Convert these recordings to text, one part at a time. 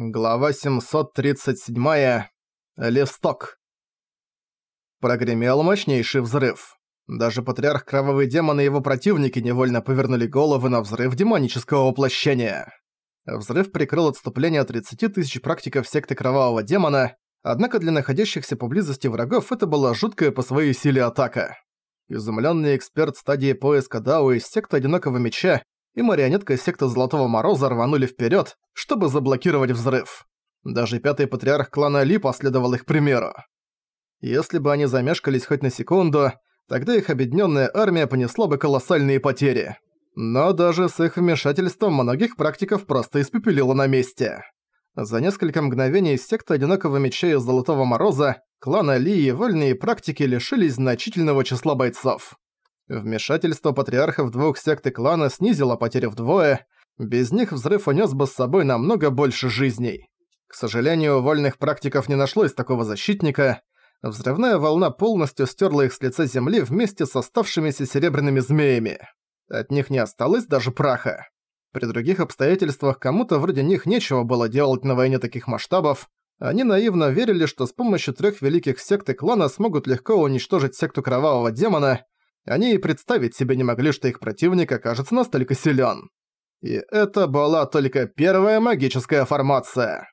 Глава 737. Листок. Прогремел мощнейший взрыв. Даже патриарх Кровавый Демон и его противники невольно повернули головы на взрыв демонического воплощения. Взрыв прикрыл отступление 30 тысяч практиков секты Кровавого Демона, однако для находящихся поблизости врагов это была жуткая по своей силе атака. Изумленный эксперт стадии поиска Дао из секты Одинокого Меча и марионетка секты Золотого Мороза рванули вперед, чтобы заблокировать взрыв. Даже пятый патриарх клана Ли последовал их примеру. Если бы они замешкались хоть на секунду, тогда их объединенная армия понесла бы колоссальные потери. Но даже с их вмешательством многих практиков просто испепелило на месте. За несколько мгновений секта Одинокого Меча и Золотого Мороза, клана Ли и вольные практики лишились значительного числа бойцов. Вмешательство патриархов двух сект и клана снизило потери вдвое, без них взрыв унес бы с собой намного больше жизней. К сожалению, у вольных практиков не нашлось такого защитника. Взрывная волна полностью стерла их с лица земли вместе с оставшимися серебряными змеями. От них не осталось даже праха. При других обстоятельствах кому-то вроде них нечего было делать на войне таких масштабов. Они наивно верили, что с помощью трех великих сект и клана смогут легко уничтожить секту Кровавого Демона, они и представить себе не могли, что их противник окажется настолько силен. И это была только первая магическая формация.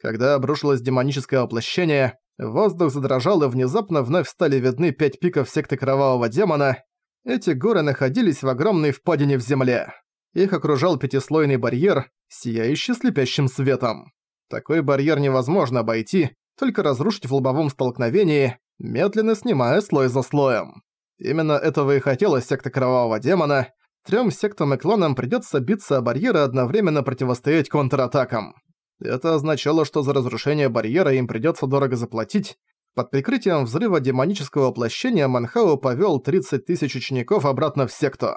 Когда обрушилось демоническое воплощение, воздух задрожал и внезапно вновь стали видны пять пиков секты Кровавого Демона. Эти горы находились в огромной впадине в земле. Их окружал пятислойный барьер, сияющий слепящим светом. Такой барьер невозможно обойти, только разрушить в лобовом столкновении, медленно снимая слой за слоем. Именно этого и хотела секта Кровавого Демона. Трём сектам и кланам придётся биться о барьеры одновременно противостоять контратакам. Это означало, что за разрушение барьера им придётся дорого заплатить. Под прикрытием взрыва демонического воплощения Манхау повёл 30 тысяч учеников обратно в секту.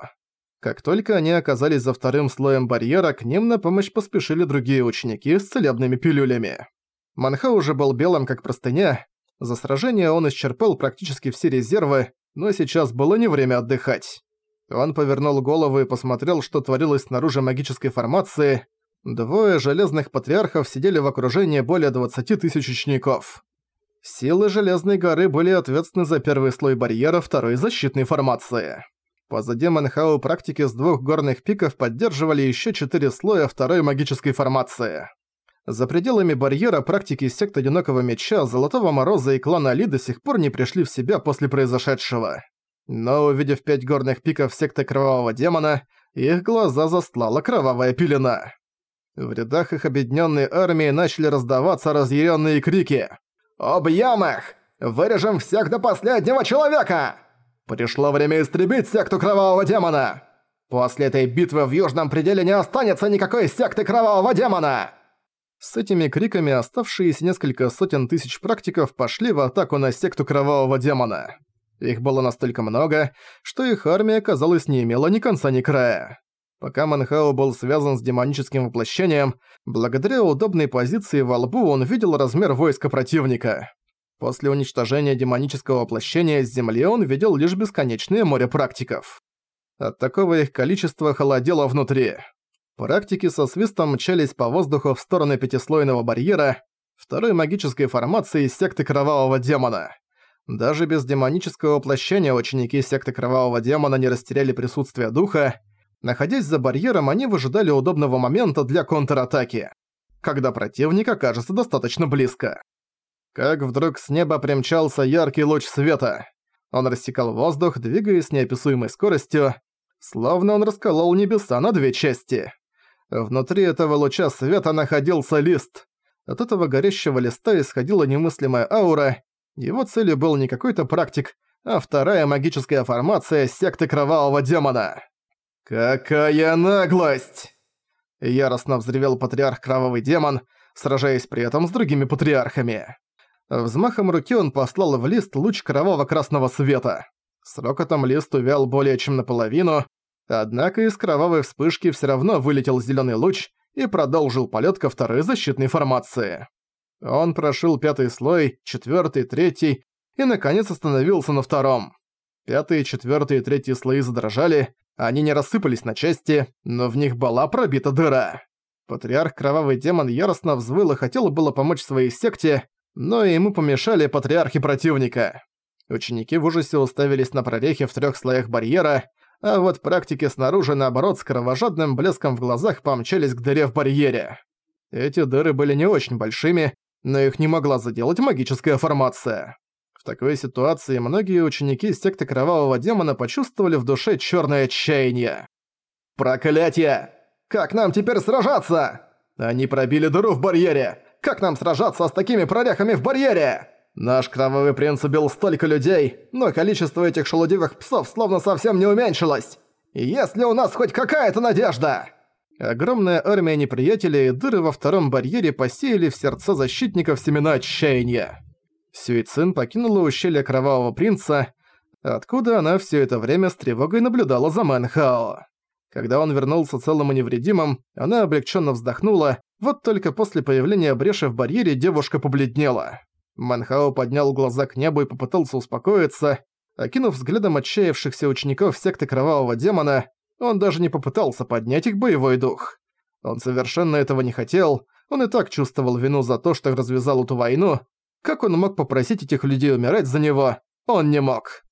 Как только они оказались за вторым слоем барьера, к ним на помощь поспешили другие ученики с целебными пилюлями. Манхау уже был белым как простыня. За сражение он исчерпал практически все резервы, но сейчас было не время отдыхать. Он повернул голову и посмотрел, что творилось снаружи магической формации. Двое железных патриархов сидели в окружении более 20 тысяч учеников. Силы Железной горы были ответственны за первый слой барьера второй защитной формации. Позади Манхау практики с двух горных пиков поддерживали еще четыре слоя второй магической формации. За пределами барьера практики сект Одинокого Меча, Золотого Мороза и клана Али до сих пор не пришли в себя после произошедшего. Но увидев пять горных пиков секты Кровавого Демона, их глаза застлала кровавая пелена. В рядах их объединенной армии начали раздаваться разъяренные крики. «Объем их! Вырежем всех до последнего человека! Пришло время истребить секту Кровавого Демона! После этой битвы в Южном Пределе не останется никакой секты Кровавого Демона!» С этими криками оставшиеся несколько сотен тысяч практиков пошли в атаку на секту Кровавого Демона. Их было настолько много, что их армия, казалось, не имела ни конца ни края. Пока Манхао был связан с демоническим воплощением, благодаря удобной позиции во лбу он видел размер войска противника. После уничтожения демонического воплощения с земли он видел лишь бесконечное море практиков. От такого их количества холодело внутри. Практики со свистом мчались по воздуху в сторону пятислойного барьера, второй магической формации секты Кровавого Демона. Даже без демонического воплощения ученики секты Кровавого Демона не растеряли присутствие духа. Находясь за барьером, они выжидали удобного момента для контратаки, когда противник окажется достаточно близко. Как вдруг с неба примчался яркий луч света. Он рассекал воздух, двигаясь неописуемой скоростью, словно он расколол небеса на две части. Внутри этого луча света находился лист. От этого горящего листа исходила немыслимая аура. Его целью был не какой-то практик, а вторая магическая формация секты Кровавого Демона. «Какая наглость!» Яростно взревел патриарх Кровавый Демон, сражаясь при этом с другими патриархами. Взмахом руки он послал в лист луч кроваво-красного света. С рокотом лист увял более чем наполовину, Однако из кровавой вспышки всё равно вылетел зелёный луч и продолжил полёт ко второй защитной формации. Он прошил пятый слой, четвёртый, третий и, наконец, остановился на втором. Пятый, четвёртый и третий слои задрожали, они не рассыпались на части, но в них была пробита дыра. Патриарх Кровавый Демон яростно взвыл и хотел было помочь своей секте, но ему помешали патриархи противника. Ученики в ужасе уставились на прорехи в трех слоях барьера, а вот практики снаружи, наоборот, с кровожадным блеском в глазах помчались к дыре в барьере. Эти дыры были не очень большими, но их не могла заделать магическая формация. В такой ситуации многие ученики секты Кровавого Демона почувствовали в душе черное отчаяние. «Проклятие! Как нам теперь сражаться? Они пробили дыру в барьере! Как нам сражаться с такими прорехами в барьере?» Наш кровавый принц убил столько людей, но количество этих шелудивых псов словно совсем не уменьшилось. Есть ли у нас хоть какая-то надежда? Огромная армия неприятелей и дыры во втором барьере посеяли в сердца защитников семена отчаяния. Сюицин покинула ущелье Кровавого Принца, откуда она все это время с тревогой наблюдала за Мэнхао. Когда он вернулся целым и невредимым, она облегченно вздохнула, вот только после появления бреши в барьере девушка побледнела. Манхао поднял глаза к небу и попытался успокоиться. Окинув взглядом отчаявшихся учеников секты Кровавого Демона, он даже не попытался поднять их боевой дух. Он совершенно этого не хотел, он и так чувствовал вину за то, что развязал эту войну. Как он мог попросить этих людей умирать за него? Он не мог.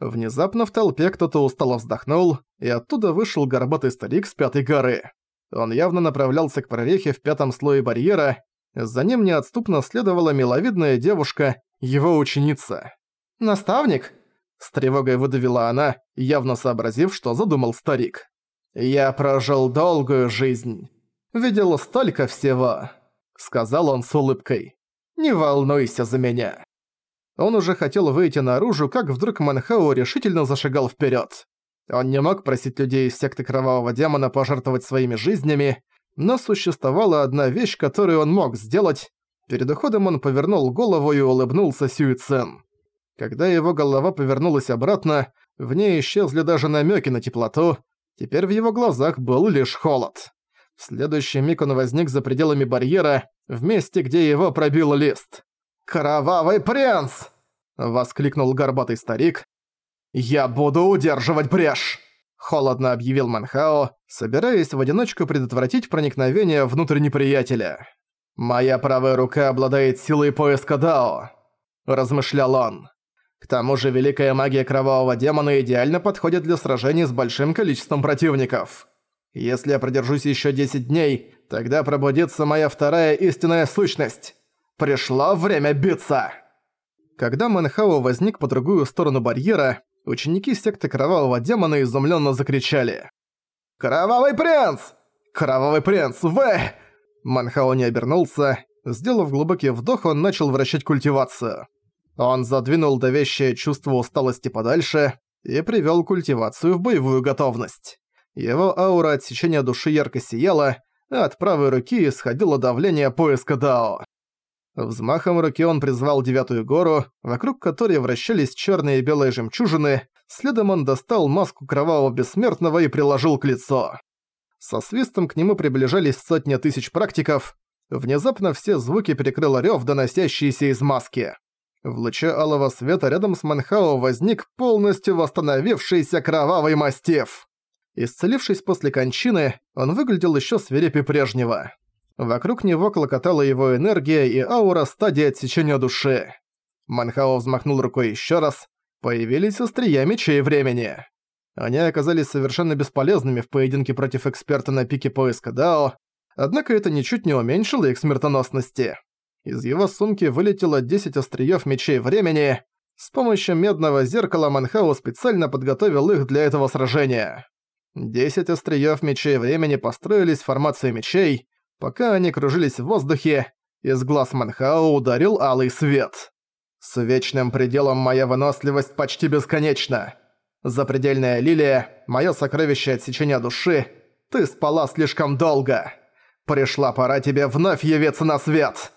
Внезапно в толпе кто-то устало вздохнул, и оттуда вышел горбатый старик с пятой горы. Он явно направлялся к прорехе в пятом слое барьера, за ним неотступно следовала миловидная девушка, его ученица. «Наставник?» С тревогой выдавила она, явно сообразив, что задумал старик. «Я прожил долгую жизнь. Видел столько всего», — сказал он с улыбкой. «Не волнуйся за меня». Он уже хотел выйти наружу, как вдруг Манхау решительно зашагал вперед. Он не мог просить людей из секты Кровавого Демона пожертвовать своими жизнями, но существовала одна вещь, которую он мог сделать. Перед уходом он повернул голову и улыбнулся Сюи Цен. Когда его голова повернулась обратно, в ней исчезли даже намеки на теплоту, теперь в его глазах был лишь холод. В следующий миг он возник за пределами барьера, в месте, где его пробил лист. «Кровавый принц!» — воскликнул горбатый старик. «Я буду удерживать брешь!» Холодно объявил Манхао, собираясь в одиночку предотвратить проникновение внутрь неприятеля. «Моя правая рука обладает силой поиска Дао», – размышлял он. «К тому же великая магия кровавого демона идеально подходит для сражений с большим количеством противников. Если я продержусь еще 10 дней, тогда пробудится моя вторая истинная сущность. Пришло время биться!» Когда Манхао возник по другую сторону барьера, ученики секты Кровавого Демона изумленно закричали. «Кровавый принц! Кровавый принц, вы!» Манхао не обернулся. Сделав глубокий вдох, он начал вращать культивацию. Он задвинул давящее чувство усталости подальше и привел культивацию в боевую готовность. Его аура отсечения души ярко сияла, а от правой руки исходило давление поиска Дао. Взмахом руки он призвал девятую гору, вокруг которой вращались черные и белые жемчужины, следом он достал маску кровавого бессмертного и приложил к лицу. Со свистом к нему приближались сотни тысяч практиков. Внезапно все звуки перекрыл рёв, доносящийся из маски. В луче алого света рядом с Манхао возник полностью восстановившийся кровавый мастиф. Исцелившись после кончины, он выглядел ещё свирепее прежнего. Вокруг него клокотала его энергия и аура стадии отсечения души. Манхао взмахнул рукой еще раз. Появились острия мечей времени. Они оказались совершенно бесполезными в поединке против эксперта на пике поиска Дао, однако это ничуть не уменьшило их смертоносности. Из его сумки вылетело 10 остриёв мечей времени. С помощью медного зеркала Манхао специально подготовил их для этого сражения. 10 остриёв мечей времени построились в формацию мечей, Пока они кружились в воздухе, из глаз Манхао ударил алый свет. С вечным пределом моя выносливость почти бесконечна. Запредельная лилия, мое сокровище отсечения души, ты спала слишком долго. Пришла пора тебе вновь явиться на свет.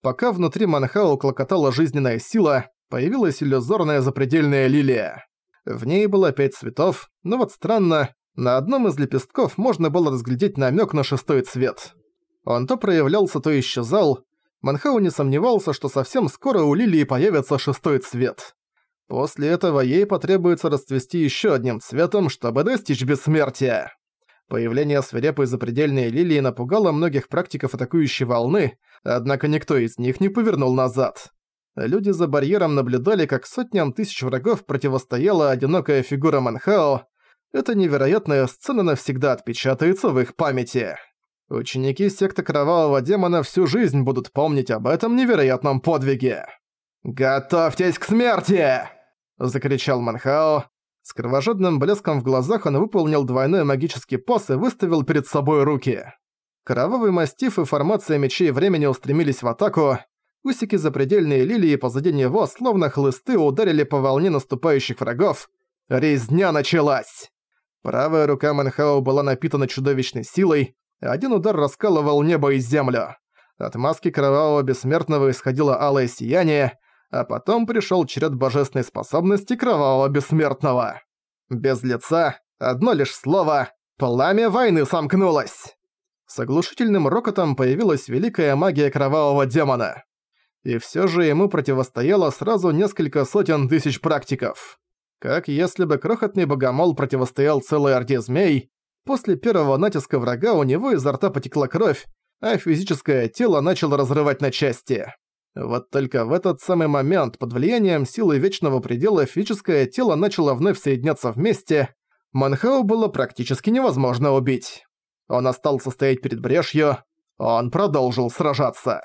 Пока внутри Манхао клокотала жизненная сила, появилась иллюзорная запредельная лилия. В ней было пять цветов, но вот странно, на одном из лепестков можно было разглядеть намек на шестой цвет. Он то проявлялся, то исчезал. Манхау не сомневался, что совсем скоро у Лилии появится шестой цвет. После этого ей потребуется расцвести еще одним цветом, чтобы достичь бессмертия. Появление свирепой запредельной лилии напугало многих практиков атакующей волны, однако никто из них не повернул назад. Люди за барьером наблюдали, как сотням тысяч врагов противостояла одинокая фигура Манхао. Эта невероятная сцена навсегда отпечатается в их памяти. Ученики секты Кровавого Демона всю жизнь будут помнить об этом невероятном подвиге. «Готовьтесь к смерти!» – закричал Манхао. С кровожадным блеском в глазах он выполнил двойной магический пос и выставил перед собой руки. Кровавый мастиф и формация мечей времени устремились в атаку. Усики запредельные лилии позади него, словно хлысты, ударили по волне наступающих врагов. Резня началась! Правая рука Манхао была напитана чудовищной силой, один удар раскалывал небо и землю. От маски кровавого бессмертного исходило алое сияние, а потом пришёл черед божественной способности кровавого бессмертного. Без лица, одно лишь слово «Пламя войны сомкнулось!» С оглушительным рокотом появилась великая магия кровавого демона. И всё же ему противостояло сразу несколько сотен тысяч практиков. Как если бы крохотный богомол противостоял целой орде змей, после первого натиска врага у него изо рта потекла кровь, а физическое тело начало разрывать на части. Вот только в этот самый момент, под влиянием силы Вечного Предела, физическое тело начало вновь соединяться вместе. Манхау было практически невозможно убить. Он остался стоять перед брешью, он продолжил сражаться.